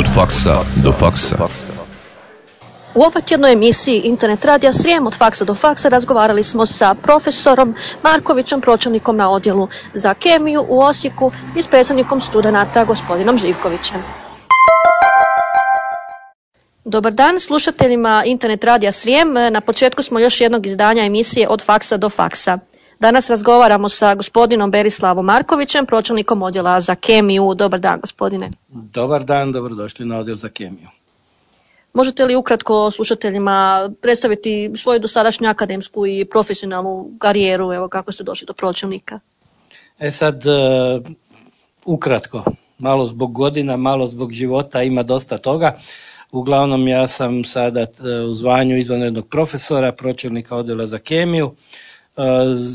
Od faksa do faksa. U ovoj tjednoj emisiji Internet radija Srijem od faksa do faksa razgovarali smo sa profesorom Markovićem, pročelnikom na odjelu za kemiju u Osijeku i s predstavnikom studenata gospodinom Živkovićem. Dobar dan slušateljima Internet radija Srijem. Na početku smo još jednog izdanja emisije od faksa do faksa. Danas razgovaramo sa gospodinom Berislavom Markovićem, pročelnikom odjela za kemiju. Dobar dan gospodine. Dobar dan, dobrodošli na odjel za kemiju. Možete li ukratko slušateljima predstaviti svoju dosadašnju akademsku i profesionalnu karijeru, evo kako ste došli do pročelnika? E sad, e, ukratko, malo zbog godina, malo zbog života, ima dosta toga. Uglavnom ja sam sada e, u zvanju izvanrednog profesora, pročelnika odjela za kemiju. E,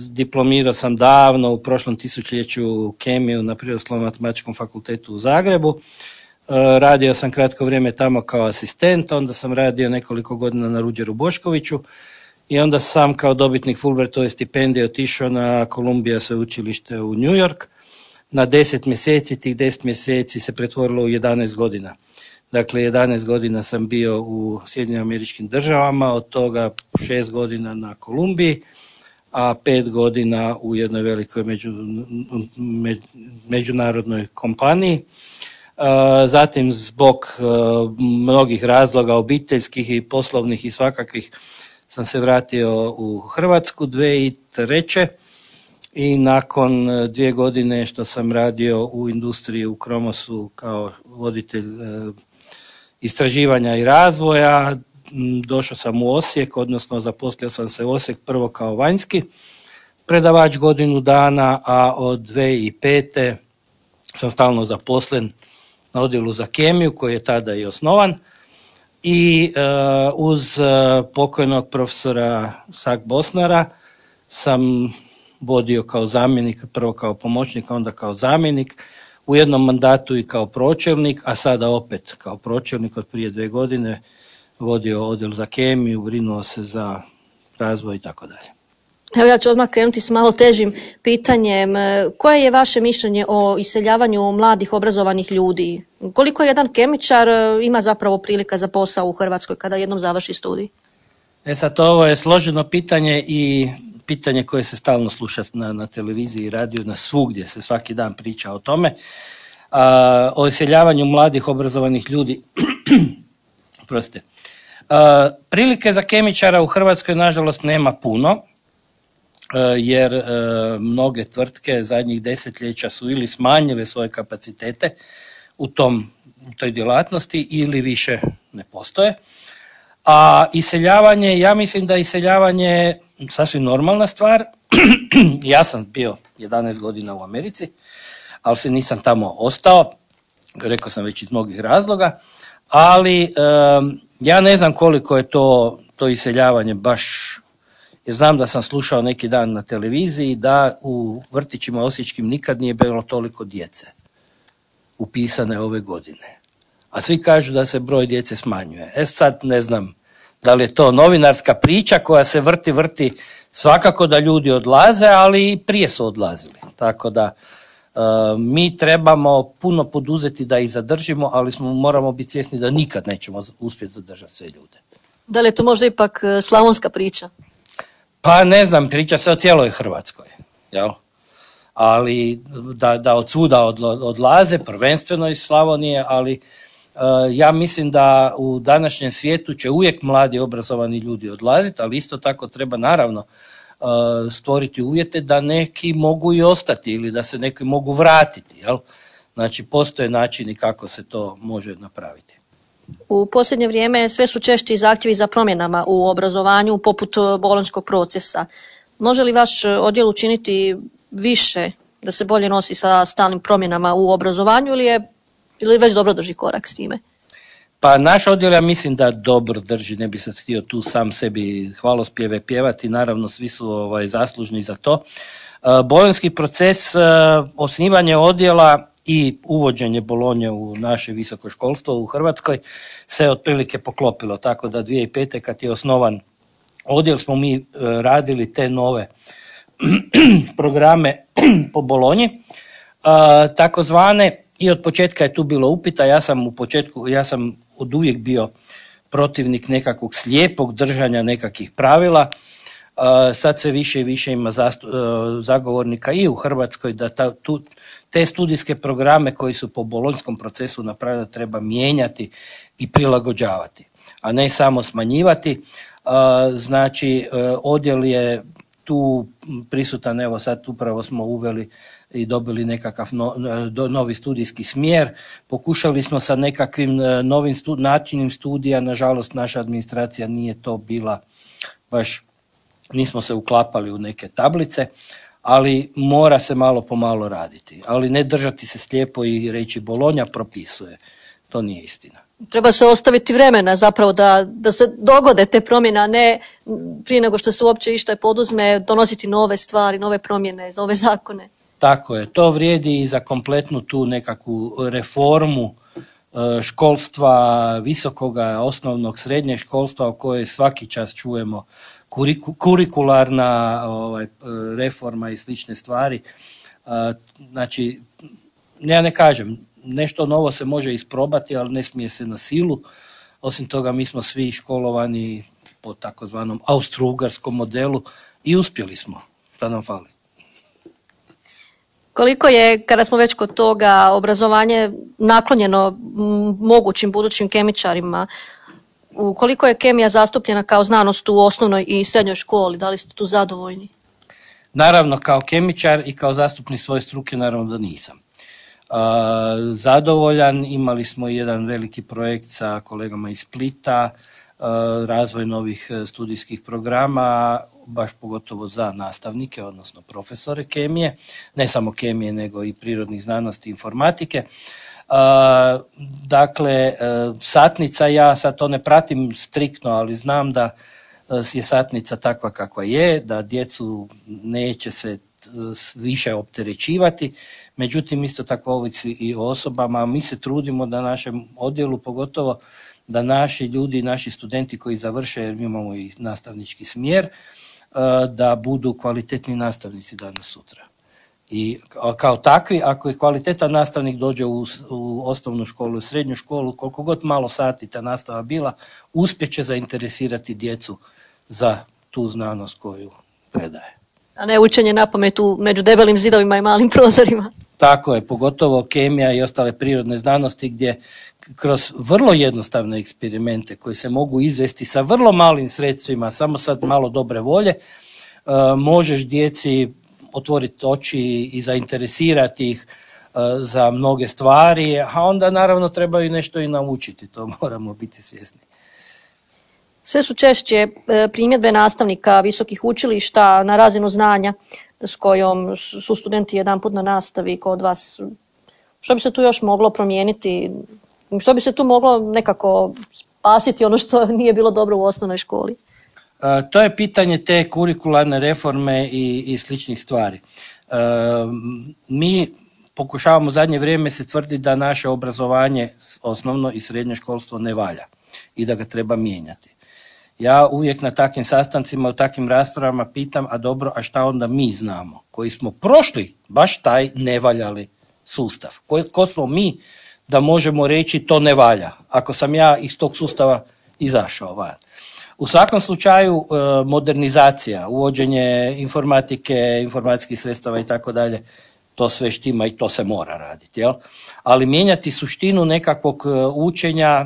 diplomirao sam davno u prošlom tisućljeću kemiju na Prirodoslovnom matematičkom fakultetu u Zagrebu. E, radio sam kratko vrijeme tamo kao asistent, onda sam radio nekoliko godina na Ruđeru Boškoviću i onda sam kao dobitnik Fulbrightovoj stipendije otišao na Columbia sveučilište u New York. Na deset mjeseci, tih deset mjeseci se pretvorilo u 11 godina. Dakle, 11 godina sam bio u Sjedinjenim američkim državama, od toga šest godina na Kolumbiji, a pet godina u jednoj velikoj međunarodnoj kompaniji. Zatim zbog e, mnogih razloga obiteljskih i poslovnih i svakakvih sam se vratio u Hrvatsku 2003. I nakon e, dvije godine što sam radio u industriji u Kromosu kao voditelj e, istraživanja i razvoja, došao sam u Osijek, odnosno zaposlio sam se u Osijek prvo kao vanjski predavač godinu dana, a od 2005. sam stalno zaposlen na odjelu za kemiju koji je tada i osnovan i e, uz e, pokojnog profesora Sak Bosnara sam vodio kao zamjenik, prvo kao pomoćnik, onda kao zamjenik, u jednom mandatu i kao pročelnik, a sada opet kao pročelnik od prije dve godine vodio odjel za kemiju, brinuo se za razvoj i tako dalje. Evo ja ću odmah krenuti s malo težim pitanjem. E, koje je vaše mišljenje o iseljavanju mladih obrazovanih ljudi? Koliko jedan kemičar e, ima zapravo prilika za posao u Hrvatskoj kada jednom završi studij? E sad ovo je složeno pitanje i pitanje koje se stalno sluša na, na televiziji i radiju, na svugdje se svaki dan priča o tome. A, o iseljavanju mladih obrazovanih ljudi, prostite. Prilike za kemičara u Hrvatskoj nažalost nema puno, E, jer e, mnoge tvrtke zadnjih desetljeća su ili smanjile svoje kapacitete u tom toj djelatnosti ili više ne postoje. A iseljavanje, ja mislim da iseljavanje je sasvim normalna stvar. ja sam bio 11 godina u Americi, ali se nisam tamo ostao, rekao sam već iz mnogih razloga, ali e, ja ne znam koliko je to, to iseljavanje baš jer znam da sam slušao neki dan na televiziji da u vrtićima osječkim nikad nije bilo toliko djece upisane ove godine. A svi kažu da se broj djece smanjuje. E sad ne znam da li je to novinarska priča koja se vrti, vrti svakako da ljudi odlaze, ali i prije su odlazili. Tako da mi trebamo puno poduzeti da ih zadržimo, ali smo, moramo biti svjesni da nikad nećemo uspjeti zadržati sve ljude. Da li je to možda ipak e, slavonska priča? Pa ne znam, priča se o cijeloj Hrvatskoj, jel? Ali da, da od svuda odlaze, prvenstveno iz Slavonije, ali e, ja mislim da u današnjem svijetu će uvijek mladi obrazovani ljudi odlaziti, ali isto tako treba naravno stvoriti uvjete da neki mogu i ostati ili da se neki mogu vratiti. Jel? Znači postoje načini kako se to može napraviti. U posljednje vrijeme sve su češći zahtjevi za promjenama u obrazovanju poput e, bolonskog procesa. Može li vaš odjel učiniti više da se bolje nosi sa stalnim promjenama u obrazovanju ili je ili već dobro drži korak s time? Pa naš odjel ja mislim da dobro drži, ne bi se htio tu sam sebi hvalospjeve pjevati, naravno svi su ovaj, zaslužni za to. E, bolonski proces, e, osnivanje odjela i uvođenje Bolonje u naše visoko školstvo u Hrvatskoj se otprilike poklopilo, tako da 2005. kad je osnovan odjel smo mi e, radili te nove programe po Bolonji, takozvane i od početka je tu bilo upita, ja sam u početku, ja sam od uvijek bio protivnik nekakvog slijepog držanja nekakvih pravila, sad sve više i više ima zagovornika i u Hrvatskoj da ta, tu, te studijske programe koji su po bolonjskom procesu napravljeni treba mijenjati i prilagođavati, a ne samo smanjivati. Znači, e, odjel je tu prisutan, evo sad upravo smo uveli i dobili nekakav novi studijski smjer. Pokušali smo sa nekakvim e, novim stu, načinim studija, nažalost naša administracija nije to bila baš, nismo se uklapali u neke tablice, ali mora se malo po malo raditi. Ali ne držati se slijepo i reći Bolonja propisuje. To nije istina. Treba se ostaviti vremena zapravo da, da se dogode te promjene, a ne prije nego što se uopće išta poduzme donositi nove stvari, nove promjene, nove zakone. Tako je, to vrijedi i za kompletnu tu nekakvu reformu e, školstva, visokoga, osnovnog, srednjeg školstva o kojoj svaki čas čujemo kurikularna ovaj, reforma i slične stvari. Znači, ja ne kažem, nešto novo se može isprobati, ali ne smije se na silu. Osim toga, mi smo svi školovani po takozvanom austrougarskom modelu i uspjeli smo. Šta nam fali? Koliko je, kada smo već kod toga, obrazovanje naklonjeno mogućim budućim kemičarima? Koliko je kemija zastupljena kao znanost u osnovnoj i srednjoj školi? Da li ste tu zadovoljni? Naravno, kao kemičar i kao zastupnik svoje struke, naravno da nisam. Zadovoljan, imali smo jedan veliki projekt sa kolegama iz Splita, razvoj novih e, studijskih programa, baš pogotovo za nastavnike, odnosno profesore kemije, ne samo kemije nego i prirodnih znanosti i informatike. Dakle, e, satnica, ja sad to ne pratim striktno, ali znam da e, je satnica takva kakva je, da djecu neće se više opterećivati, međutim isto tako ovisi i osobama, mi se trudimo da našem odjelu pogotovo da naši ljudi, naši studenti koji završe, jer mi imamo i nastavnički smjer, da budu kvalitetni nastavnici danas sutra. I kao takvi, ako je kvalitetan nastavnik dođe u, u osnovnu školu, u srednju školu, koliko god malo sati ta nastava bila, uspjet će zainteresirati djecu za tu znanost koju predaje. A ne učenje na pametu među debelim zidovima i malim prozorima. Tako je, pogotovo kemija i ostale prirodne znanosti gdje kroz vrlo jednostavne eksperimente koji se mogu izvesti sa vrlo malim sredstvima, samo sad malo dobre volje, e, možeš djeci otvoriti oči i zainteresirati ih e, za mnoge stvari, a onda naravno trebaju nešto i naučiti, to moramo biti svjesni. Sve su češće e, primjedbe nastavnika visokih učilišta na razinu znanja s kojom su studenti jedan put na nastavi kod vas. Što bi se tu još moglo promijeniti? Što bi se tu moglo nekako spasiti ono što nije bilo dobro u osnovnoj školi? E, to je pitanje te kurikularne reforme i, i sličnih stvari. E, mi pokušavamo zadnje vrijeme se tvrdi da naše obrazovanje, osnovno i srednje školstvo ne valja i da ga treba mijenjati. Ja uvijek na takvim sastancima, u takvim raspravama pitam, a dobro, a šta onda mi znamo, koji smo prošli baš taj nevaljali sustav. Ko, ko smo mi da možemo reći to ne valja, ako sam ja iz tog sustava izašao van. U svakom slučaju e, modernizacija, uvođenje informatike, informacijskih sredstava i tako dalje, to sve štima i to se mora raditi. Jel? Ali mijenjati suštinu nekakvog e, učenja,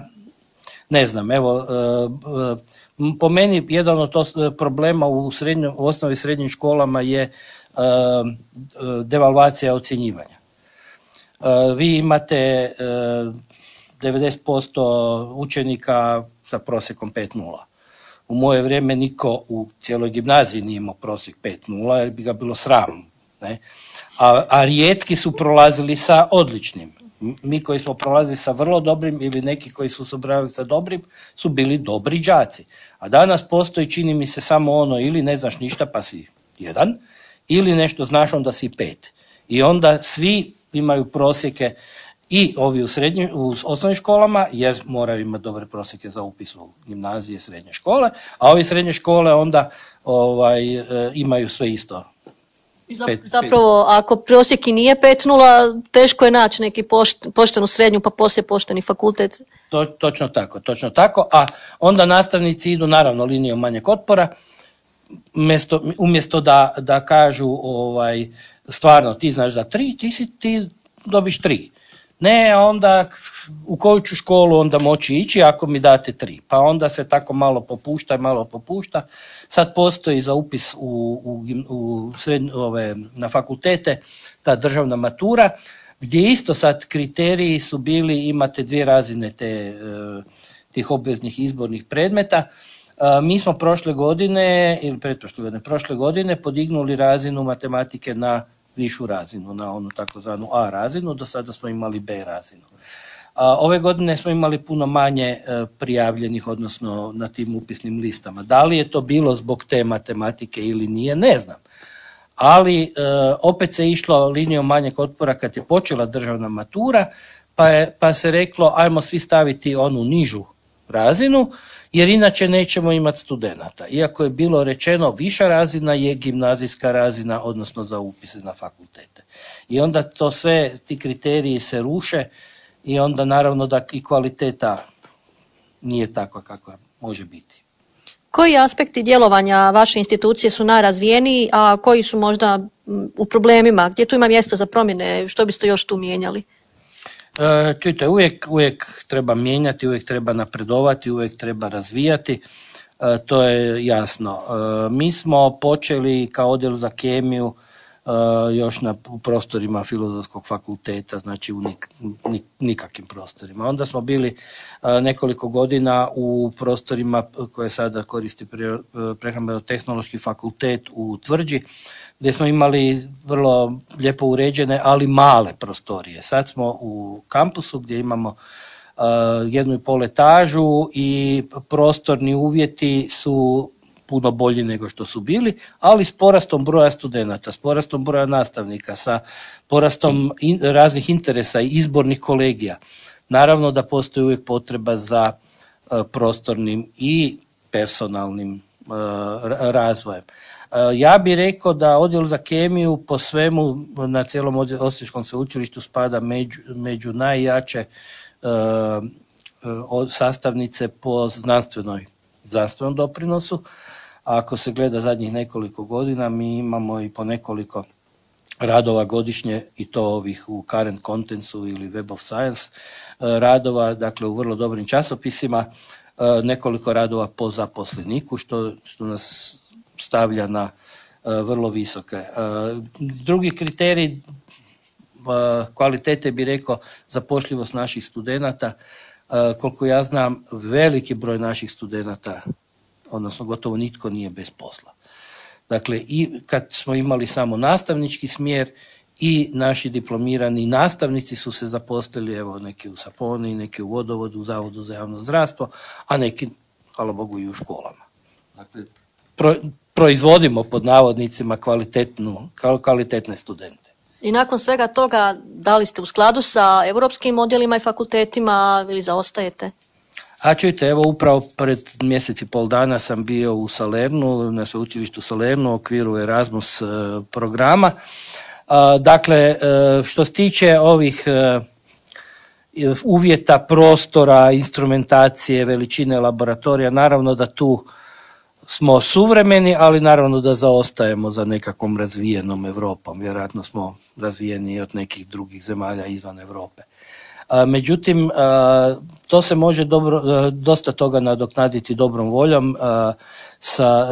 ne znam, evo, e, po meni jedan od problema u, srednjom, u osnovi srednjim školama je devalvacija ocjenjivanja. Vi imate 90% učenika sa prosjekom 5.0 u moje vrijeme niko u cijeloj gimnaziji nije imao prosjek 5.0 jer bi ga bilo sram. Ne? A, a rijetki su prolazili sa odličnim. Mi koji smo prolazili sa vrlo dobrim ili neki koji su se sa dobrim su bili dobri đaci. A danas postoji, čini mi se, samo ono ili ne znaš ništa pa si jedan, ili nešto znaš onda si pet. I onda svi imaju prosjeke i ovi u, u osnovnim školama, jer moraju imati dobre prosjeke za upis u gimnazije, srednje škole, a ovi srednje škole onda ovaj, e, imaju sve isto Zapravo, ako prosjek i nije 5.0, teško je naći neki poštenu srednju, pa poslije pošteni fakultet. To, točno tako, točno tako. A onda nastavnici idu naravno linijom manjeg otpora, umjesto, umjesto da, da kažu ovaj, stvarno ti znaš da tri, ti, si, ti dobiš tri. Ne, onda u koju ću školu onda moći ići ako mi date tri. Pa onda se tako malo popušta i malo popušta. Sad postoji za upis u, u, u ove, na fakultete ta državna matura, gdje isto sad kriteriji su bili, imate dvije razine te, e, tih obveznih izbornih predmeta. E, mi smo prošle godine, ili pretprošle godine, prošle godine podignuli razinu matematike na višu razinu, na onu takozvanu A razinu, do sada smo imali B razinu. Ove godine smo imali puno manje e, prijavljenih, odnosno na tim upisnim listama. Da li je to bilo zbog te matematike ili nije, ne znam. Ali e, opet se išlo linijom manjeg otpora kad je počela državna matura, pa, je, pa se reklo ajmo svi staviti onu nižu razinu, jer inače nećemo imati studenata. Iako je bilo rečeno viša razina je gimnazijska razina, odnosno za upise na fakultete. I onda to sve, ti kriteriji se ruše i onda naravno da i kvaliteta nije takva kakva može biti. Koji aspekti djelovanja vaše institucije su najrazvijeniji, a koji su možda u problemima? Gdje tu ima mjesta za promjene? Što biste još tu mijenjali? E, čujte, uvijek, uvijek treba mijenjati, uvijek treba napredovati, uvijek treba razvijati, e, to je jasno. E, mi smo počeli kao odjel za kemiju još na prostorima filozofskog fakulteta, znači u nikakvim prostorima. Onda smo bili nekoliko godina u prostorima koje sada koristi prehrambeno-tehnološki fakultet u Tvrđi, gdje smo imali vrlo lijepo uređene, ali male prostorije. Sad smo u kampusu gdje imamo jednu i pol etažu i prostorni uvjeti su puno bolji nego što su bili, ali s porastom broja studenata, s porastom broja nastavnika, sa porastom raznih interesa i izbornih kolegija. Naravno da postoji uvijek potreba za e, prostornim i personalnim e, razvojem. E, ja bih rekao da odjel za kemiju po svemu na cijelom Osječkom sveučilištu spada među, među najjače sastavnice po znanstvenoj znanstvenom doprinosu. Ako se gleda zadnjih nekoliko godina, mi imamo i po nekoliko radova godišnje i to ovih u current contentsu ili web of science e, radova, dakle u vrlo dobrim časopisima, e, nekoliko radova po zaposleniku što, što nas stavlja na e, vrlo visoke. Drugi kriterij kvalitete bi rekao zapošljivost naših studenata. Koliko ja znam, veliki broj naših studenata odnosno gotovo nitko nije bez posla. Dakle, i kad smo imali samo nastavnički smjer i naši diplomirani nastavnici su se zaposlili, evo neki u Saponi, neki u Vodovodu, u Zavodu za javno zdravstvo, a neki, hvala Bogu, i u školama. Dakle, proizvodimo pod navodnicima kvalitetnu, kvalitetne studente. I nakon svega toga, da li ste u skladu sa europskim odjelima i fakultetima ili zaostajete? A čujte, evo upravo pred mjesec i pol dana sam bio u Salernu, na sveučilištu Salernu u okviru Erasmus e, programa. Dakle, e, što se tiče ovih e, uvjeta, prostora, instrumentacije, veličine laboratorija, naravno da tu smo suvremeni, ali naravno da zaostajemo za nekakvom razvijenom Europom. Vjerojatno smo razvijeni od nekih drugih zemalja izvan Europe. Međutim, to se može dobro, dosta toga nadoknaditi dobrom voljom sa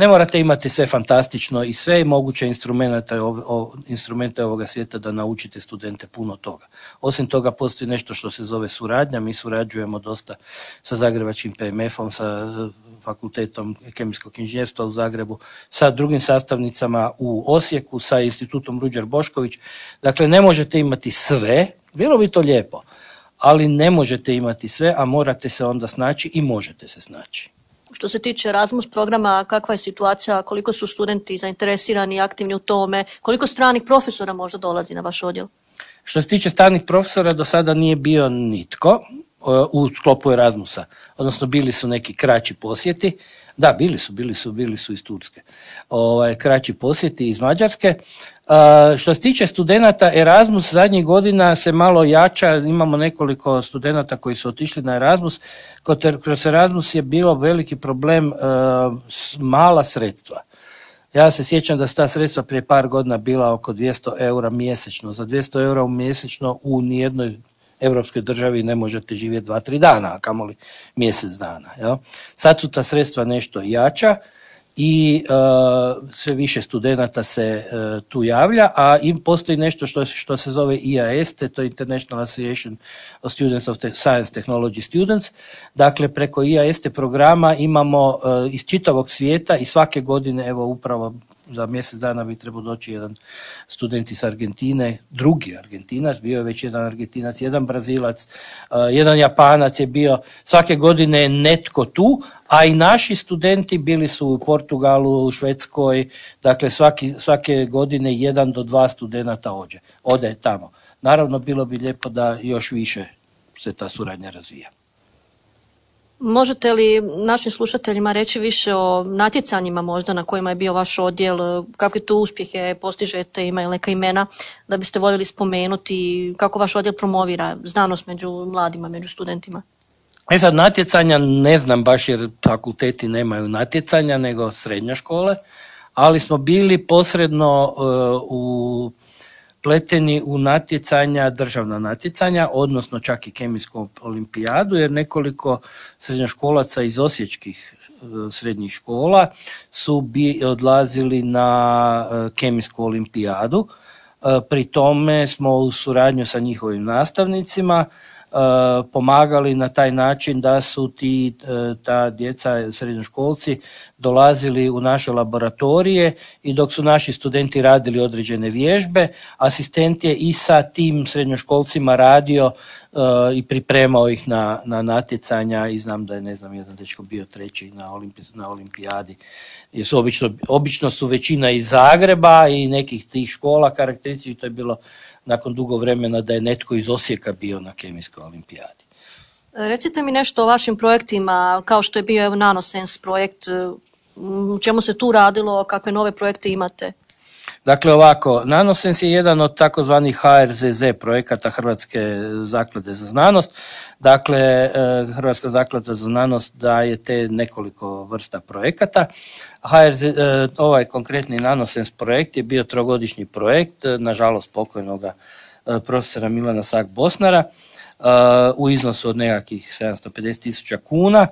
ne morate imati sve fantastično i sve moguće instrumente, instrumente ovoga svijeta da naučite studente puno toga. Osim toga postoji nešto što se zove suradnja, mi surađujemo dosta sa Zagrebačkim PMF-om, sa Fakultetom kemijskog inženjerstva u Zagrebu, sa drugim sastavnicama u Osijeku, sa institutom Ruđer Bošković. Dakle, ne možete imati sve, bilo bi to lijepo, ali ne možete imati sve, a morate se onda snaći i možete se snaći. Što se tiče Erasmus programa, kakva je situacija, koliko su studenti zainteresirani i aktivni u tome, koliko stranih profesora možda dolazi na vaš odjel? Što se tiče stranih profesora, do sada nije bio nitko u sklopu Erasmusa, odnosno bili su neki kraći posjeti, Da, bili su, bili su, bili su iz Turske. Ovaj, kraći posjeti iz Mađarske. što se tiče studenata, Erasmus zadnjih godina se malo jača, imamo nekoliko studenata koji su otišli na Erasmus. Kroz Erasmus je bilo veliki problem mala sredstva. Ja se sjećam da su ta sredstva prije par godina bila oko 200 eura mjesečno. Za 200 eura mjesečno u nijednoj europskoj državi ne možete živjeti dva, tri dana, a kamoli mjesec dana. Jel? Sad su ta sredstva nešto jača i uh, sve više studenata se e, tu javlja, a im postoji nešto što, što se zove IAS, to je International Association of Students of Science Technology Students. Dakle, preko IAS programa imamo e, iz čitavog svijeta i svake godine, evo upravo za mjesec dana bi trebao doći jedan student iz Argentine, drugi Argentinac, bio je već jedan Argentinac, jedan Brazilac, uh, jedan Japanac je bio, svake godine je netko tu, a i naši studenti bili su u Portugalu, u Švedskoj, dakle svaki, svake godine jedan do dva studenta ođe, ode tamo. Naravno, bilo bi lijepo da još više se ta suradnja razvija. Možete li našim slušateljima reći više o natjecanjima možda na kojima je bio vaš odjel, kakve tu uspjehe postižete, ima neka imena da biste voljeli spomenuti, kako vaš odjel promovira znanost među mladima, među studentima? E sad, natjecanja ne znam baš jer fakulteti nemaju natjecanja, nego srednje škole, ali smo bili posredno e, u pleteni u natjecanja, državna natjecanja, odnosno čak i kemijsku olimpijadu, jer nekoliko srednjoškolaca iz osječkih e, srednjih škola su odlazili na e, kemijsku olimpijadu. E, pri tome smo u suradnju sa njihovim nastavnicima pomagali na taj način da su ti ta djeca srednjoškolci dolazili u naše laboratorije i dok su naši studenti radili određene vježbe, asistent je i sa tim srednjoškolcima radio e, i pripremao ih na, na natjecanja i znam da je ne znam jedan dečko bio treći na, na olimpijadi. Jer su obično, obično su većina iz Zagreba i nekih tih škola karakterističnih, to je bilo nakon dugo vremena da je netko iz Osijeka bio na kemijskoj olimpijadi. Recite mi nešto o vašim projektima, kao što je bio Nanosense projekt, u čemu se tu radilo, kakve nove projekte imate? Dakle ovako, Nanosens je jedan od takozvanih HRZZ projekata Hrvatske zaklade za znanost. Dakle, e, Hrvatska zaklada za znanost daje te nekoliko vrsta projekata. HRZ, e, ovaj konkretni Nanosens projekt je bio trogodišnji projekt, e, nažalost pokojnoga profesora Milana Sak-Bosnara u iznosu od nekakvih 750 tisuća kuna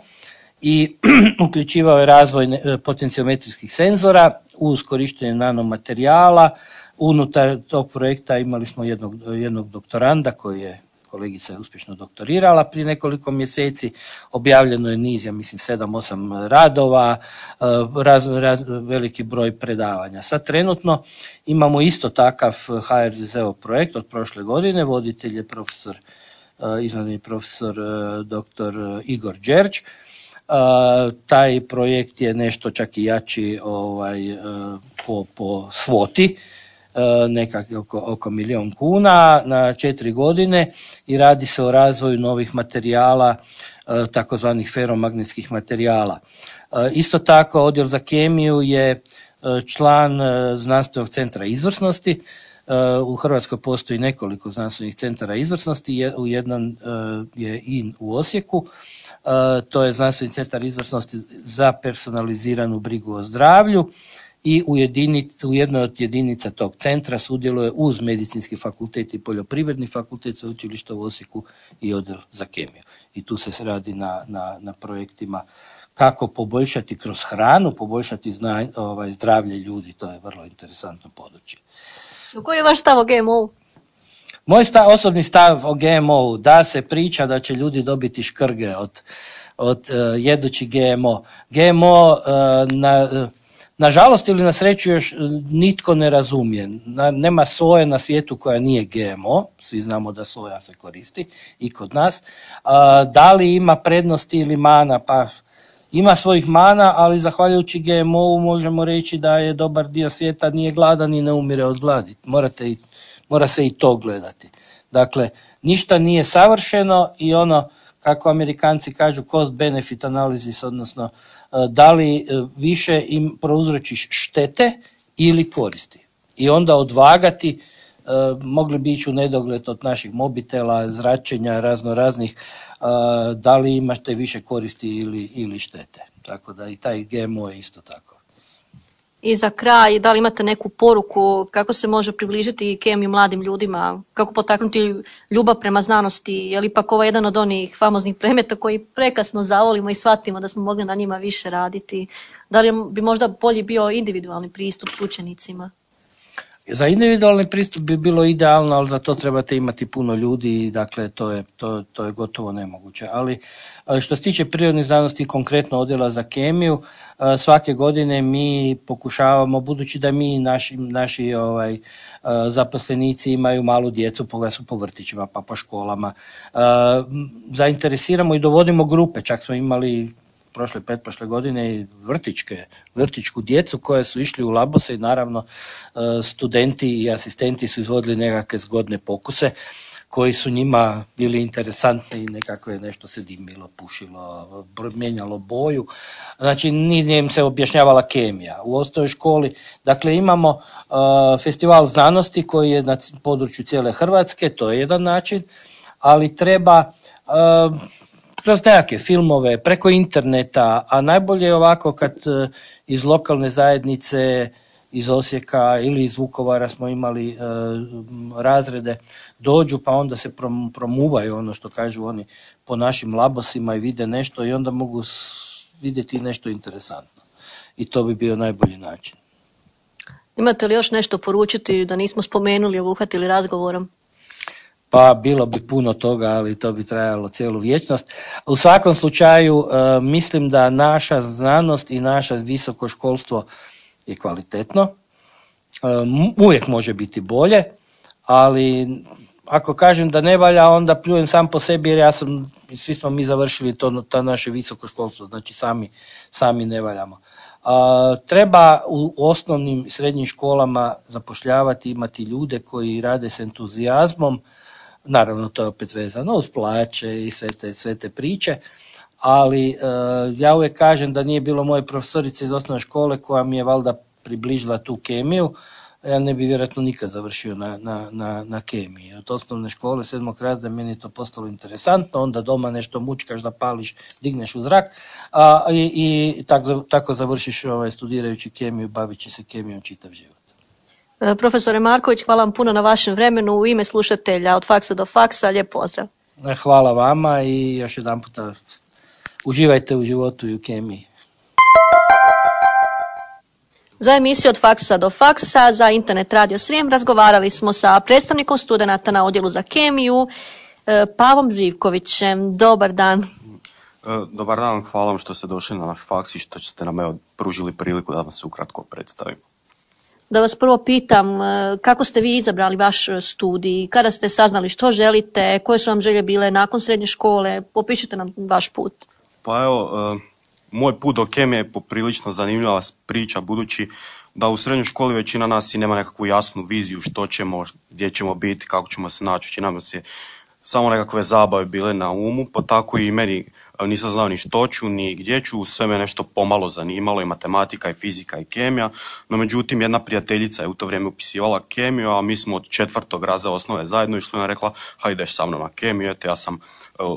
i uključivao je razvoj e, potenciometrijskih senzora uz korištenje nanomaterijala. Unutar tog projekta imali smo jednog, jednog doktoranda koji je kolegica je uspješno doktorirala prije nekoliko mjeseci, objavljeno je niz, ja mislim, 7-8 radova, e, raz, veliki broj predavanja. Sad trenutno imamo isto takav HRZO projekt od prošle godine, voditelj je profesor, e, izvanredni profesor dr. Igor Đerđ, taj projekt je nešto čak i jači ovaj, e, po, po svoti, e, nekako oko, oko milijun kuna na četiri godine i radi se o razvoju novih materijala, e, takozvanih feromagnetskih materijala. Isto tako, odjel za kemiju je član znanstvenog centra izvrsnosti. U Hrvatskoj postoji nekoliko znanstvenih centara izvrsnosti, u jedan je i u Osijeku, to je znanstveni centar izvrsnosti za personaliziranu brigu o zdravlju i u, u jednoj od jedinica tog centra sudjeluje uz medicinski fakultet i poljoprivredni fakultet sveučilišta u Osijeku i odjel za kemiju. I tu se radi na, na, na projektima kako poboljšati kroz hranu, poboljšati ovaj, zdravlje ljudi, to je vrlo interesantno područje. Koji je vaš stav o GMO? Moj osobni stav o GMO-u, da se priča da će ljudi dobiti škrge od, od uh, jedući GMO. GMO uh, na, nažalost ili na sreću još nitko ne razumije. nema soje na svijetu koja nije GMO, svi znamo da soja se koristi i kod nas. da li ima prednosti ili mana? Pa ima svojih mana, ali zahvaljujući GMO-u možemo reći da je dobar dio svijeta nije gladan i ne umire od gladi. Morate i mora se i to gledati. Dakle, ništa nije savršeno i ono kako Amerikanci kažu cost benefit analysis, odnosno da li više im prouzročiš štete ili koristi. I onda odvagati mogli bi ići u nedogled od naših mobitela, zračenja, razno raznih, da li imate više koristi ili, ili štete. Tako da i taj GMO je isto tako. I za kraj, da li imate neku poruku kako se može približiti kemiju mladim ljudima, kako potaknuti ljubav prema znanosti, je li ipak ovo jedan od onih famoznih predmeta koji prekasno zavolimo i shvatimo da smo mogli na njima više raditi? Da li bi možda bolji bio individualni pristup s učenicima? Za individualni pristup bi bilo idealno, ali za to trebate imati puno ljudi i dakle to je, to, to je gotovo nemoguće. Ali što se tiče prirodnih znanosti konkretno odjela za kemiju, svake godine mi pokušavamo, budući da mi naši, naši ovaj, zaposlenici imaju malu djecu koja su po vrtićima pa po školama, zainteresiramo i dovodimo grupe, čak smo imali prošle, pretprošle godine i vrtičke, vrtičku djecu koje su išli u labose i naravno e, studenti i asistenti su izvodili nekakve zgodne pokuse koji su njima bili interesantni i nekako je nešto se dimilo, pušilo, mijenjalo boju. Znači nije im se objašnjavala kemija. U osnovnoj školi, dakle imamo uh, festival znanosti koji je na području cijele Hrvatske, to je jedan način, ali treba uh, kroz nekakve filmove, preko interneta, a najbolje je ovako kad e, iz lokalne zajednice, iz Osijeka ili iz Vukovara smo imali e, razrede, dođu pa onda se promuvaju ono što kažu oni po našim labosima i vide nešto i onda mogu vidjeti nešto interesantno. I to bi bio najbolji način. Imate li još nešto poručiti da nismo spomenuli, obuhvatili razgovorom? Pa bilo bi puno toga, ali to bi trajalo cijelu vječnost. U svakom slučaju e, mislim da naša znanost i naše visoko školstvo je kvalitetno. E, uvijek može biti bolje, ali ako kažem da ne valja, onda pljujem sam po sebi jer ja sam, svi smo mi završili to, to naše visoko školstvo, znači sami, sami ne valjamo. treba u osnovnim i srednjim školama zapošljavati, imati ljude koji rade s entuzijazmom, Naravno, to je opet vezano uz plaće i sve te, sve te priče, ali e, ja uvijek kažem da nije bilo moje profesorice iz osnovne škole koja mi je valjda približila tu kemiju, ja ne bi vjerojatno nikad završio na, na, na, na kemiji. Od osnovne škole sedmog razreda meni je to postalo interesantno, onda doma nešto mučkaš da pališ, digneš u zrak a, i, i tako, tako završiš ovaj, studirajući kemiju, bavit se kemijom čitav život. E, profesore Marković, hvala vam puno na vašem vremenu. U ime slušatelja od faksa do faksa, lijep pozdrav. E, hvala vama i još jedan puta uživajte u životu i u kemiji. Za emisiju od faksa do faksa za internet radio Srijem razgovarali smo sa predstavnikom studenata na odjelu za kemiju e, Pavom Živkovićem. Dobar dan. Dobar dan, hvala vam što ste došli na naš faks i što ste nam pružili priliku da vam se ukratko predstavimo. Da vas prvo pitam, e, kako ste vi izabrali vaš e, studij, kada ste saznali što želite, koje su vam želje bile nakon srednje škole, popišite nam vaš put. Pa evo, e, moj put do kemije je poprilično zanimljiva priča, budući da u srednjoj školi većina nas i nema nekakvu jasnu viziju što ćemo, gdje ćemo biti, kako ćemo se naći, čini nam se samo nekakve zabave bile na umu, pa tako i meni nisam znao ni što ću, ni gdje ću, sve me nešto pomalo zanimalo i matematika i fizika i kemija, no međutim jedna prijateljica je u to vrijeme upisivala kemiju, a mi smo od četvrtog raza osnove zajedno i rekla hajdeš sa mnom na kemiju, eto ja sam e,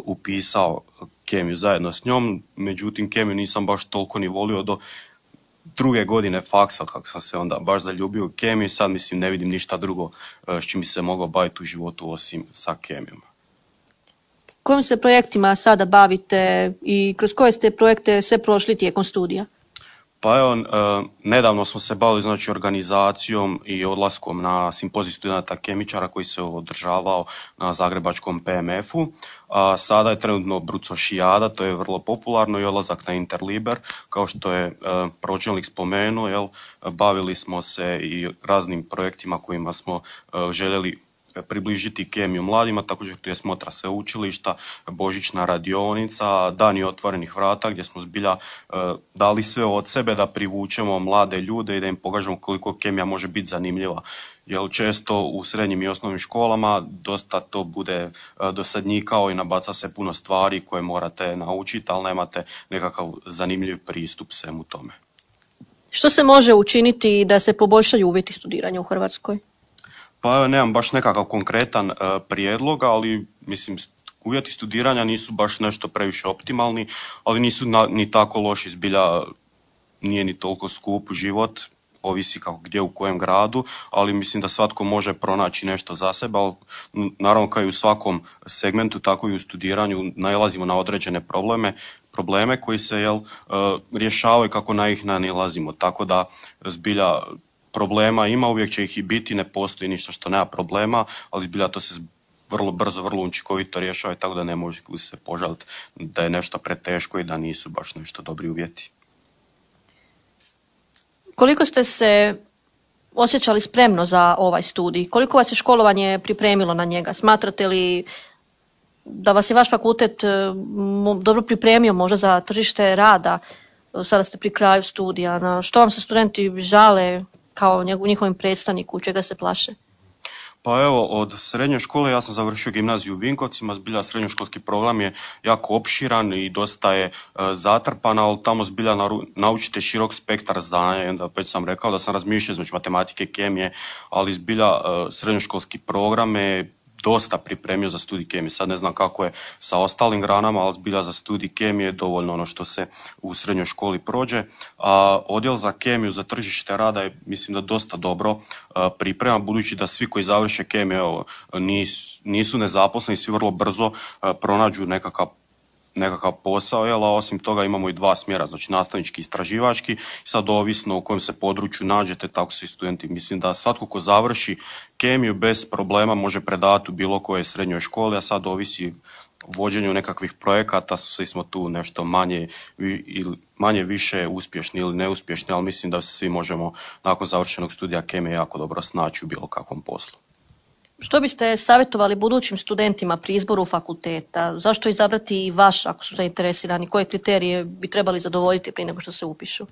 upisao kemiju zajedno s njom, međutim kemiju nisam baš toliko ni volio do druge godine faksa, kako sam se onda baš zaljubio u kemiju, sad mislim ne vidim ništa drugo e, s čim bi se mogao baviti u životu osim sa kemijom. Kojim se projektima sada bavite i kroz koje ste projekte sve prošli tijekom studija? Pa evo, e, nedavno smo se bavili znači, organizacijom i odlaskom na simpozij studenta kemičara koji se održavao na Zagrebačkom PMF-u. A sada je trenutno Brucošijada, to je vrlo popularno i odlazak na Interliber. Kao što je e, pročelnik spomenuo, jel, bavili smo se i raznim projektima kojima smo e, željeli približiti kemiju mladima, također tu je smotra sveučilišta, božićna radionica, dani otvorenih vrata gdje smo zbilja e, dali sve od sebe da privučemo mlade ljude i da im pokažemo koliko kemija može biti zanimljiva. Jer često u srednjim i osnovnim školama dosta to bude e, dosadnjikao i nabaca se puno stvari koje morate naučiti, ali nemate nekakav zanimljiv pristup svemu tome. Što se može učiniti da se poboljšaju uvjeti studiranja u Hrvatskoj? Pa nemam baš nekakav konkretan e, prijedlog, ali mislim uvjeti studiranja nisu baš nešto previše optimalni, ali nisu ni tako loši, zbilja nije ni toliko skup život, ovisi kako gdje u kojem gradu, ali mislim da svatko može pronaći nešto za sebe, ali naravno kao i u svakom segmentu, tako i u studiranju nailazimo na određene probleme, probleme koji se jel, e, rješavaju kako na ih nanilazimo, tako da zbilja problema ima, uvijek će ih i biti, ne postoji ništa što nema problema, ali zbilja to se vrlo brzo, vrlo učinkovito rješava tako da ne može se požaliti da je nešto preteško i da nisu baš nešto dobri uvjeti. Koliko ste se osjećali spremno za ovaj studij? Koliko vas je školovanje pripremilo na njega? Smatrate li da vas je vaš fakultet e, dobro pripremio možda za tržište rada? Sada ste pri kraju studija. Na što vam se studenti žale kao njihovim predstavniku, čega se plaše? Pa evo, od srednje škole ja sam završio gimnaziju u Vinkovcima, zbilja srednjoškolski program je jako opširan i dosta je e, zatrpan, ali tamo zbilja naučite širok spektar znanja onda opet sam rekao da sam razmišljao između matematike, kemije, ali zbilja e, srednjoškolski program je dosta pripremio za studij kemije. Sad ne znam kako je sa ostalim granama, ali zbilja za studij kemije je dovoljno ono što se u srednjoj školi prođe. A odjel za kemiju, za tržište rada je mislim da dosta dobro priprema, budući da svi koji završe kemiju nisu nezaposleni, svi vrlo brzo pronađu nekakav nekakav posao, jel, a osim toga imamo i dva smjera, znači nastavnički i istraživački, sad ovisno u kojem se području nađete, tako su i studenti. Mislim da svatko ko završi kemiju bez problema može predavati u bilo koje srednjoj školi, a sad ovisi vođenju nekakvih projekata, svi smo tu nešto manje ili manje više uspješni ili neuspješni, ali mislim da svi možemo nakon završenog studija kemije jako dobro snaći u bilo kakvom poslu. Što biste savjetovali budućim studentima pri izboru fakulteta? Zašto izabrati vaš ako su zainteresirani? Koje kriterije bi trebali zadovoljiti prije nego što se upišu?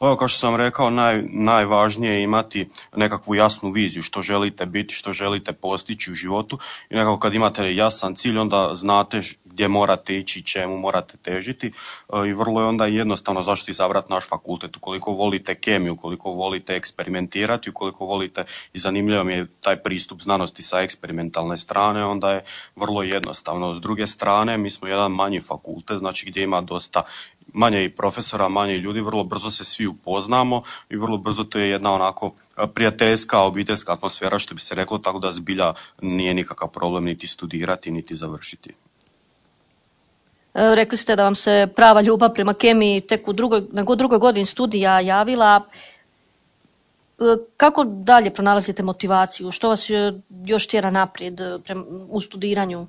Evo, kao što sam rekao, naj, najvažnije je imati nekakvu jasnu viziju što želite biti, što želite postići u životu i nekako kad imate jasan cilj, onda znate gdje morate ići, čemu morate težiti e, i vrlo je onda jednostavno zašto izabrati naš fakultet. Ukoliko volite kemiju, ukoliko volite eksperimentirati, ukoliko volite i zanimljivo mi je taj pristup znanosti sa eksperimentalne strane, onda je vrlo jednostavno. S druge strane, mi smo jedan manji fakultet, znači gdje ima dosta manje i profesora, manje i ljudi, vrlo brzo se svi upoznamo i vrlo brzo to je jedna onako prijateljska, obiteljska atmosfera što bi se reklo, tako da zbilja nije nikakav problem niti studirati, niti završiti. E, rekli ste da vam se prava ljubav prema kemiji tek u drugoj, na drugoj godini studija javila. E, kako dalje pronalazite motivaciju? Što vas još tjera naprijed u studiranju?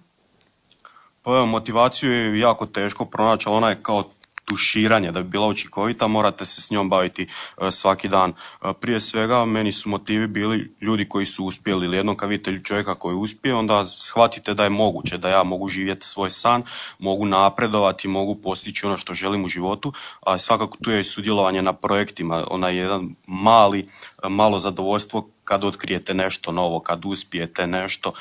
Pa evo, motivaciju je jako teško pronaći, ona je kao tuširanje, da bi bila učinkovita, morate se s njom baviti e, svaki dan. E, prije svega, meni su motivi bili ljudi koji su uspjeli, ili jednom kad vidite čovjeka koji uspije, onda shvatite da je moguće, da ja mogu živjeti svoj san, mogu napredovati, mogu postići ono što želim u životu, a svakako tu je i sudjelovanje na projektima, onaj jedan mali, malo zadovoljstvo kad otkrijete nešto novo, kad uspijete nešto.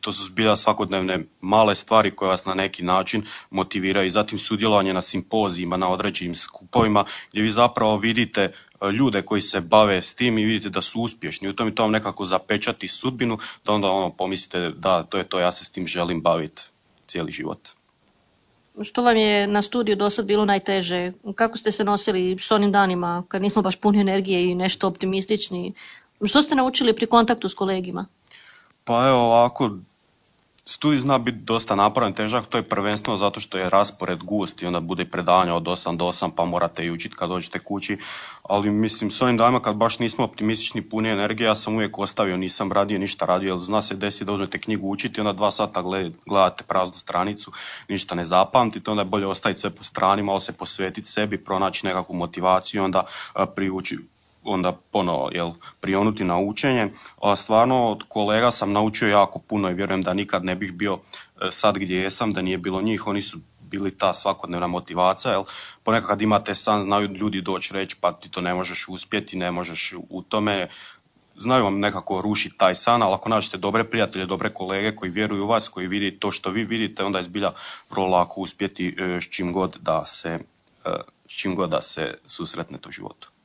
To su zbilja svakodnevne male stvari koje vas na neki način motiviraju. Zatim sudjelovanje na simpozijima, na određenim skupovima gdje vi zapravo vidite e, ljude koji se bave s tim i vidite da su uspješni. U tom i to vam nekako zapečati sudbinu da onda ono pomislite da to je to, ja se s tim želim baviti cijeli život. Što vam je na studiju do sad bilo najteže? Kako ste se nosili s onim danima kad nismo baš puni energije i nešto optimistični? Što ste naučili pri kontaktu s kolegima? Pa evo ovako, studij zna biti dosta naporan, težak, to je prvenstveno zato što je raspored gust i onda bude predavanje od 8 do 8 pa morate i učiti kad dođete kući, ali mislim s ovim danima kad baš nismo optimistični, puni energije, ja sam uvijek ostavio, nisam radio ništa radio, jer zna se desi da uzmete knjigu učiti, onda dva sata gledate praznu stranicu, ništa ne zapamtite, onda je bolje ostaviti sve po strani, malo se posvetiti sebi, pronaći nekakvu motivaciju, onda priuči, onda ponovo jel, prionuti na učenje. A stvarno od kolega sam naučio jako puno i vjerujem da nikad ne bih bio e, sad gdje jesam, da nije bilo njih. Oni su bili ta svakodnevna motivacija, jel? Ponekad kad imate san, znaju ljudi doći reći pa ti to ne možeš uspjeti, ne možeš u tome, znaju vam nekako rušiti taj san, ali ako nađete dobre prijatelje, dobre kolege koji vjeruju u vas, koji vidi to što vi vidite, onda je zbilja vrlo lako uspjeti e, s čim god da se, e, s čim god da se susretnete u životu.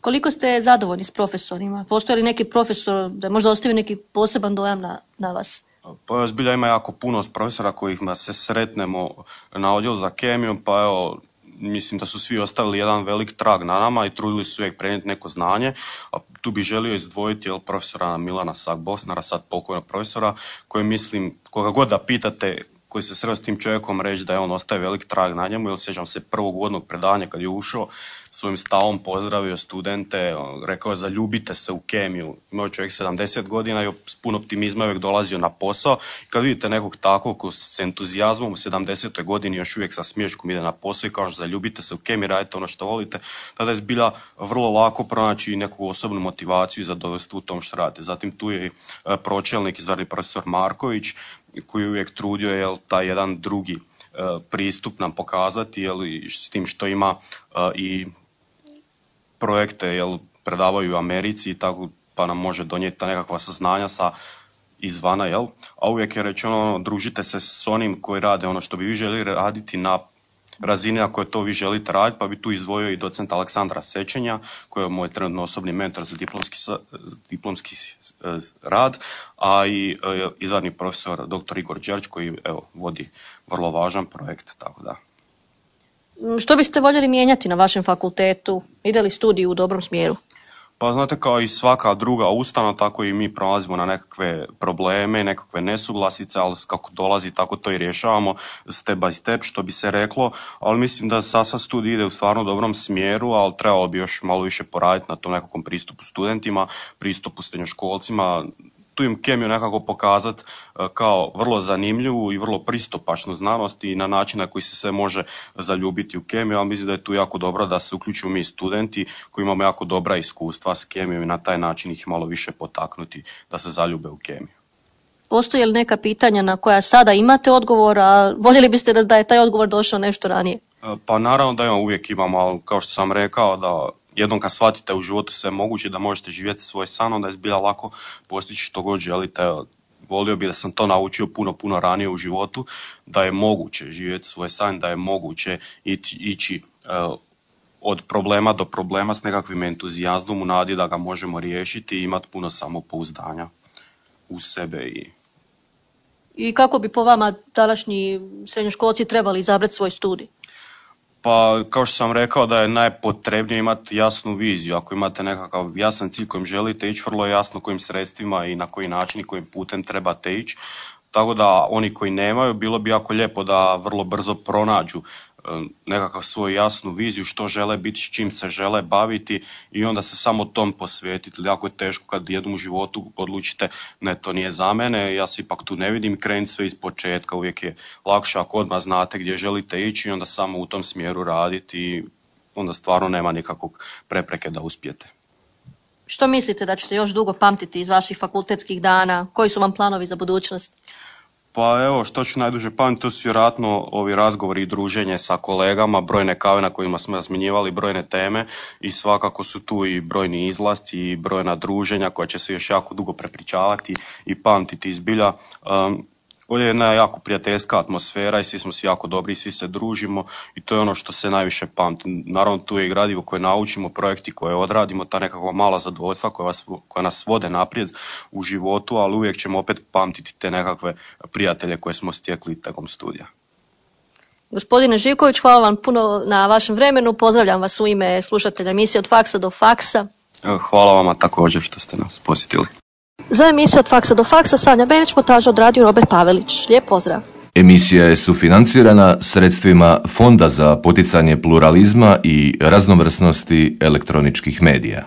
Koliko ste zadovoljni s profesorima? Postoji li neki profesor da možda ostavi neki poseban dojam na, na vas? Pa zbilja ima jako puno profesora kojima se sretnemo na odjelu za kemiju, pa evo, mislim da su svi ostavili jedan velik trag na nama i trudili su uvijek prenijeti neko znanje. A tu bih želio izdvojiti jel, profesora Milana Sak-Bosnara, sad pokojnog profesora, koji mislim, koga god da pitate koji se sreo s tim čovjekom reći da je on ostaje velik trag na njemu, jer sjećam se prvog uvodnog predanja kad je ušao, svojim stavom pozdravio studente, rekao je zaljubite se u kemiju. Imao čovjek 70 godina i s puno optimizma uvijek dolazio na posao. kad vidite nekog takvog s entuzijazmom u 70. godini još uvijek sa smješkom ide na posao i kaže zaljubite se u kemiju, radite ono što volite, tada je zbilja vrlo lako pronaći neku osobnu motivaciju i zadovoljstvo u tom što radite. Zatim tu je e, pročelnik izvarni profesor Marković koji uvijek trudio jel, taj jedan drugi e, pristup nam pokazati jel, s tim što ima e, i projekte jel, predavaju u Americi tako pa nam može donijeti ta nekakva saznanja sa izvana, jel? A uvijek je rečeno, ono, družite se s onim koji rade ono što bi vi želi raditi na razini ako je to vi želite raditi, pa bi tu izdvojio i docenta Aleksandra Sečenja, koji je moj trenutno osobni mentor za diplomski, diplomski rad, a i e, izvanni profesor dr. Igor Đerć koji evo, vodi vrlo važan projekt, tako da. Što biste voljeli mijenjati na vašem fakultetu? Ide li studij u dobrom smjeru? Pa znate, kao i svaka druga ustanova, tako i mi prolazimo na nekakve probleme, nekakve nesuglasice, ali kako dolazi, tako to i rješavamo, step by step, što bi se reklo, ali mislim da sasa studij ide u stvarno dobrom smjeru, ali trebalo bi još malo više poraditi na tom nekakvom pristupu studentima, pristupu srednjoškolcima, tu im kemiju nekako pokazati e, kao vrlo zanimljivu i vrlo pristupačnu znanost i na način na koji se sve može zaljubiti u kemiju, ali mislim da je tu jako dobro da se uključuju mi studenti koji imamo jako dobra iskustva s kemijom i na taj način ih malo više potaknuti da se zaljube u kemiju. Postoje li neka pitanja na koja sada imate odgovor, a voljeli biste da, je taj odgovor došao nešto ranije? E, pa naravno da imam, uvijek imamo, ali kao što sam rekao da jednom kad shvatite u životu sve moguće da možete živjeti svoj san, onda je zbilja lako postići što god želite. Volio bi da sam to naučio puno, puno ranije u životu, da je moguće živjeti svoj san, da je moguće ići, ići uh, od problema do problema s nekakvim entuzijazmom u nadi da ga možemo riješiti i imati puno samopouzdanja u sebe i i kako bi po vama današnji srednjoškolci trebali izabrati svoj studij? Pa kao što sam rekao da je najpotrebnije imati jasnu viziju. Ako imate nekakav jasan cilj kojim želite ići, vrlo jasno kojim sredstvima i na koji način i kojim putem trebate ići. Tako da oni koji nemaju, bilo bi jako lijepo da vrlo brzo pronađu nekakav svoju jasnu viziju što žele biti, s čim se žele baviti i onda se samo tom posvetiti. Jako je teško kad jednom u životu odlučite ne, to nije za mene, ja se ipak tu ne vidim, krenuti sve iz početka. Uvijek je lakše ako odmah znate gdje želite ići i onda samo u tom smjeru raditi i onda stvarno nema nikakvog prepreke da uspijete. Što mislite da ćete još dugo pamtiti iz vaših fakultetskih dana? Koji su vam planovi za budućnost? Pa evo, što ću najduže pamtiti, to su vjerojatno ovi razgovori i druženje sa kolegama, brojne kave na kojima smo razmjenjivali brojne teme i svakako su tu i brojni izlasci i brojna druženja koja će se još jako dugo prepričavati i pamtiti izbilja. Um, Ovdje je jedna jako prijateljska atmosfera i svi smo si jako dobri i svi se družimo i to je ono što se najviše pamti. Naravno tu je i gradivo koje naučimo, projekti koje odradimo, ta nekakva mala zadovoljstva koja, koja nas vode naprijed u životu, ali uvijek ćemo opet pamtiti te nekakve prijatelje koje smo stekli tijekom studija. Gospodine Živković, hvala vam puno na vašem vremenu. Pozdravljam vas u ime slušatelja emisije od faksa do faksa. Hvala vama također što ste nas posjetili. Za emisiju od faksa do faksa Sanja Benić, od radio Robert Pavelić. Lijep pozdrav. Emisija je sufinancirana sredstvima Fonda za poticanje pluralizma i raznovrsnosti elektroničkih medija.